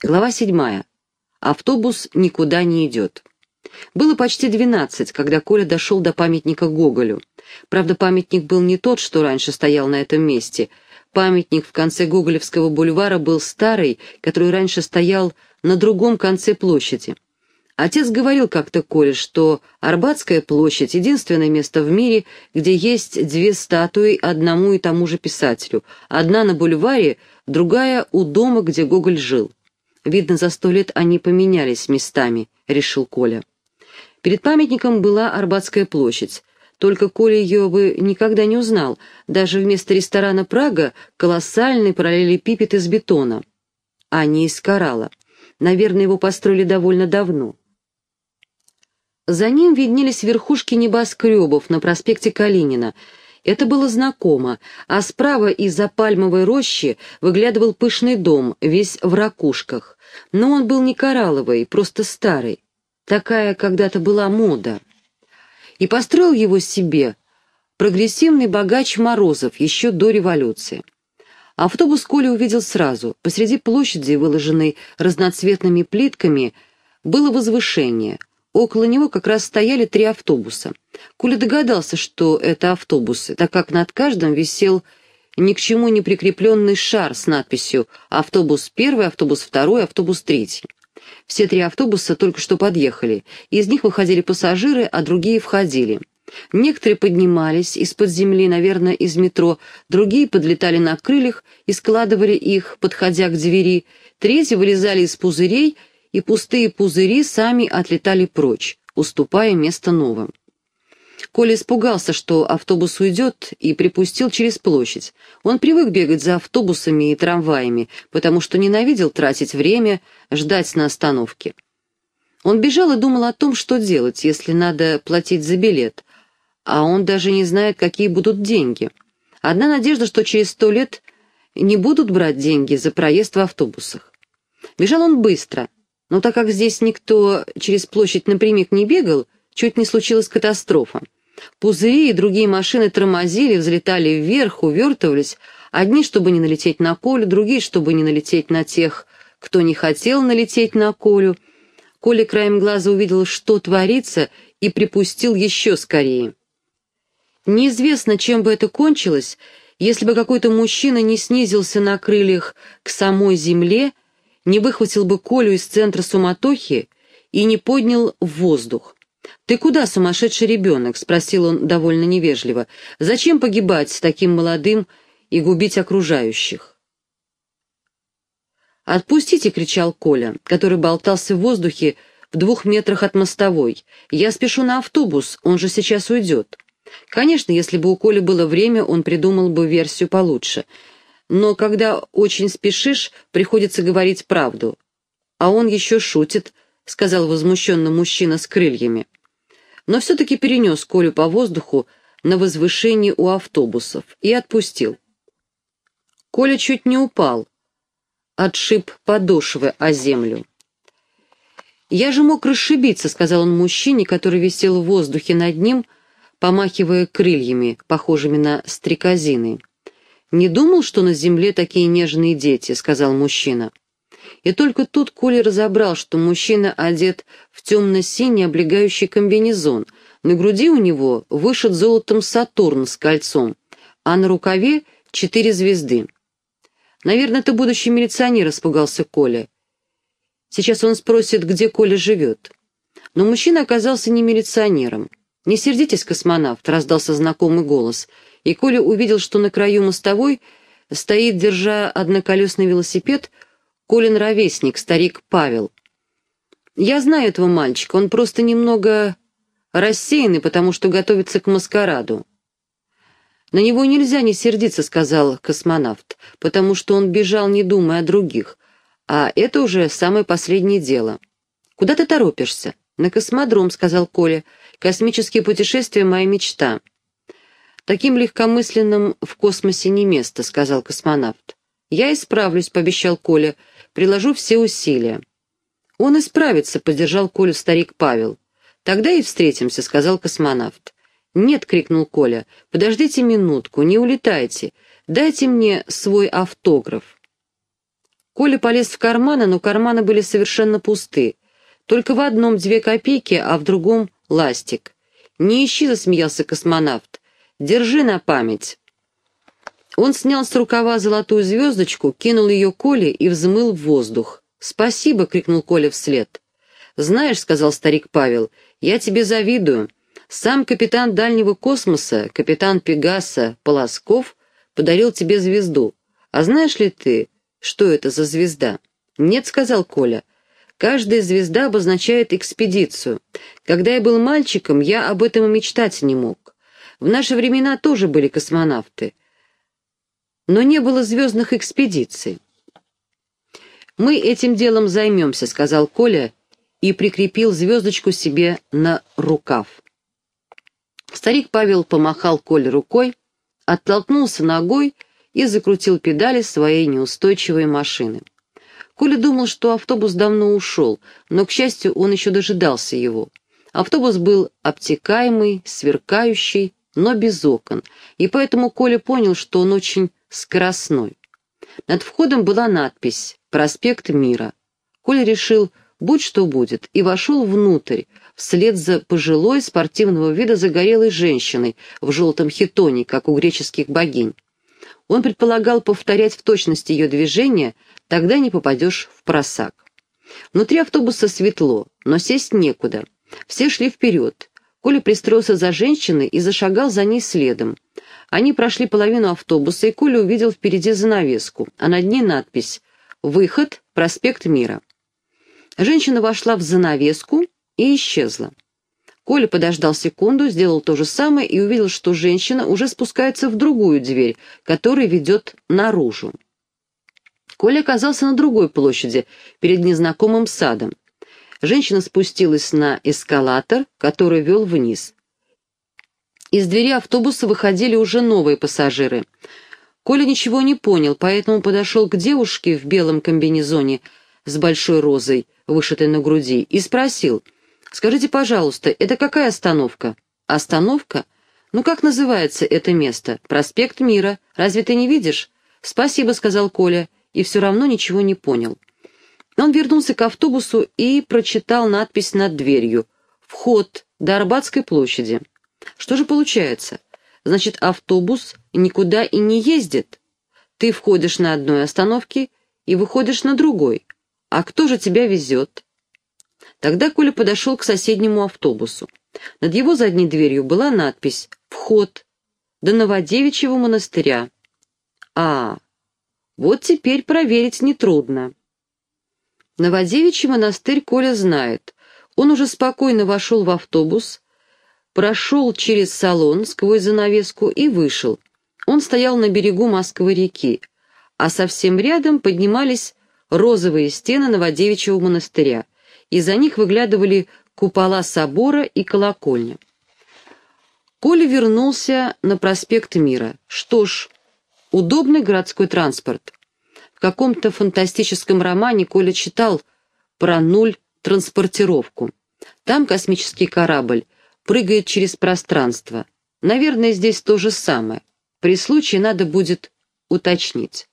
Глава седьмая. Автобус никуда не идет. Было почти двенадцать, когда Коля дошел до памятника Гоголю. Правда, памятник был не тот, что раньше стоял на этом месте. Памятник в конце Гоголевского бульвара был старый, который раньше стоял на другом конце площади. Отец говорил как-то Коле, что Арбатская площадь — единственное место в мире, где есть две статуи одному и тому же писателю. Одна на бульваре, другая у дома, где Гоголь жил. Видно, за сто лет они поменялись местами, решил Коля. Перед памятником была Арбатская площадь. Только Коля ее бы никогда не узнал. Даже вместо ресторана «Прага» колоссальный параллелепипед из бетона, а не из коралла. Наверное, его построили довольно давно. За ним виднелись верхушки небоскребов на проспекте Калинина. Это было знакомо, а справа из-за пальмовой рощи выглядывал пышный дом, весь в ракушках. Но он был не коралловый, просто старый. Такая когда-то была мода. И построил его себе прогрессивный богач Морозов еще до революции. Автобус Коля увидел сразу. Посреди площади, выложенной разноцветными плитками, было возвышение — Около него как раз стояли три автобуса. Коля догадался, что это автобусы, так как над каждым висел ни к чему не прикрепленный шар с надписью «Автобус первый», «Автобус второй», «Автобус третий». Все три автобуса только что подъехали. Из них выходили пассажиры, а другие входили. Некоторые поднимались из-под земли, наверное, из метро, другие подлетали на крыльях и складывали их, подходя к двери, третьи вылезали из пузырей и пустые пузыри сами отлетали прочь, уступая место новым. Коля испугался, что автобус уйдет, и припустил через площадь. Он привык бегать за автобусами и трамваями, потому что ненавидел тратить время, ждать на остановке. Он бежал и думал о том, что делать, если надо платить за билет, а он даже не знает, какие будут деньги. Одна надежда, что через сто лет не будут брать деньги за проезд в автобусах. Бежал он быстро, но так как здесь никто через площадь напрямик не бегал, чуть не случилась катастрофа. Пузыри и другие машины тормозили, взлетали вверх, увертывались, одни, чтобы не налететь на Колю, другие, чтобы не налететь на тех, кто не хотел налететь на Колю. Коля краем глаза увидел, что творится, и припустил еще скорее. Неизвестно, чем бы это кончилось, если бы какой-то мужчина не снизился на крыльях к самой земле не выхватил бы Колю из центра суматохи и не поднял в воздух. «Ты куда, сумасшедший ребенок?» — спросил он довольно невежливо. «Зачем погибать с таким молодым и губить окружающих?» «Отпустите!» — кричал Коля, который болтался в воздухе в двух метрах от мостовой. «Я спешу на автобус, он же сейчас уйдет». Конечно, если бы у Коли было время, он придумал бы версию получше — но когда очень спешишь, приходится говорить правду. А он еще шутит, — сказал возмущенно мужчина с крыльями. Но все-таки перенес Колю по воздуху на возвышении у автобусов и отпустил. Коля чуть не упал, отшиб подошвы о землю. «Я же мог расшибиться», — сказал он мужчине, который висел в воздухе над ним, помахивая крыльями, похожими на стрекозины. «Не думал, что на земле такие нежные дети», — сказал мужчина. И только тут Коля разобрал, что мужчина одет в темно-синий облегающий комбинезон. На груди у него вышит золотом Сатурн с кольцом, а на рукаве четыре звезды. «Наверное, это будущий милиционер», — испугался Коля. Сейчас он спросит, где Коля живет. Но мужчина оказался не милиционером. «Не сердитесь, космонавт», — раздался знакомый голос — и Коля увидел, что на краю мостовой стоит, держа одноколесный велосипед, Колин ровесник, старик Павел. «Я знаю этого мальчика, он просто немного рассеянный, потому что готовится к маскараду». «На него нельзя не сердиться», — сказал космонавт, «потому что он бежал, не думая о других, а это уже самое последнее дело». «Куда ты торопишься?» «На космодром», — сказал Коля. «Космические путешествия — моя мечта». «Таким легкомысленным в космосе не место», — сказал космонавт. «Я исправлюсь», — пообещал Коля, — «приложу все усилия». «Он исправится», — поддержал Колю старик Павел. «Тогда и встретимся», — сказал космонавт. «Нет», — крикнул Коля, — «подождите минутку, не улетайте, дайте мне свой автограф». Коля полез в карманы, но карманы были совершенно пусты. Только в одном две копейки, а в другом — ластик. «Не ищи», — засмеялся космонавт. «Держи на память». Он снял с рукава золотую звездочку, кинул ее Коле и взмыл в воздух. «Спасибо!» — крикнул Коля вслед. «Знаешь», — сказал старик Павел, — «я тебе завидую. Сам капитан дальнего космоса, капитан Пегаса Полосков, подарил тебе звезду. А знаешь ли ты, что это за звезда?» «Нет», — сказал Коля. «Каждая звезда обозначает экспедицию. Когда я был мальчиком, я об этом и мечтать не мог. В наши времена тоже были космонавты. Но не было звездных экспедиций. «Мы этим делом займемся», — сказал Коля и прикрепил звездочку себе на рукав. Старик Павел помахал Коле рукой, оттолкнулся ногой и закрутил педали своей неустойчивой машины. Коля думал, что автобус давно ушел, но, к счастью, он еще дожидался его. Автобус был обтекаемый, сверкающий, но без окон, и поэтому Коля понял, что он очень скоростной. Над входом была надпись «Проспект Мира». Коля решил, будь что будет, и вошел внутрь, вслед за пожилой спортивного вида загорелой женщиной в желтом хитоне, как у греческих богинь. Он предполагал повторять в точности ее движения, тогда не попадешь в просак. Внутри автобуса светло, но сесть некуда. Все шли вперед. Коля пристроился за женщиной и зашагал за ней следом. Они прошли половину автобуса, и Коля увидел впереди занавеску, а над ней надпись «Выход, проспект Мира». Женщина вошла в занавеску и исчезла. Коля подождал секунду, сделал то же самое и увидел, что женщина уже спускается в другую дверь, которая ведет наружу. Коля оказался на другой площади, перед незнакомым садом. Женщина спустилась на эскалатор, который вел вниз. Из двери автобуса выходили уже новые пассажиры. Коля ничего не понял, поэтому подошел к девушке в белом комбинезоне с большой розой, вышитой на груди, и спросил, «Скажите, пожалуйста, это какая остановка?» «Остановка? Ну как называется это место? Проспект Мира. Разве ты не видишь?» «Спасибо», — сказал Коля, и все равно ничего не понял. Он вернулся к автобусу и прочитал надпись над дверью «Вход до Арбатской площади». Что же получается? Значит, автобус никуда и не ездит? Ты входишь на одной остановке и выходишь на другой. А кто же тебя везет? Тогда Коля подошел к соседнему автобусу. Над его задней дверью была надпись «Вход до Новодевичьего монастыря». А, вот теперь проверить нетрудно. Новодевичий монастырь Коля знает. Он уже спокойно вошел в автобус, прошел через салон сквозь занавеску и вышел. Он стоял на берегу Москвы-реки, а совсем рядом поднимались розовые стены Новодевичьего монастыря. Из-за них выглядывали купола собора и колокольня. Коля вернулся на проспект Мира. Что ж, удобный городской транспорт. В каком-то фантастическом романе Коля читал про нуль-транспортировку. Там космический корабль прыгает через пространство. Наверное, здесь то же самое. При случае надо будет уточнить.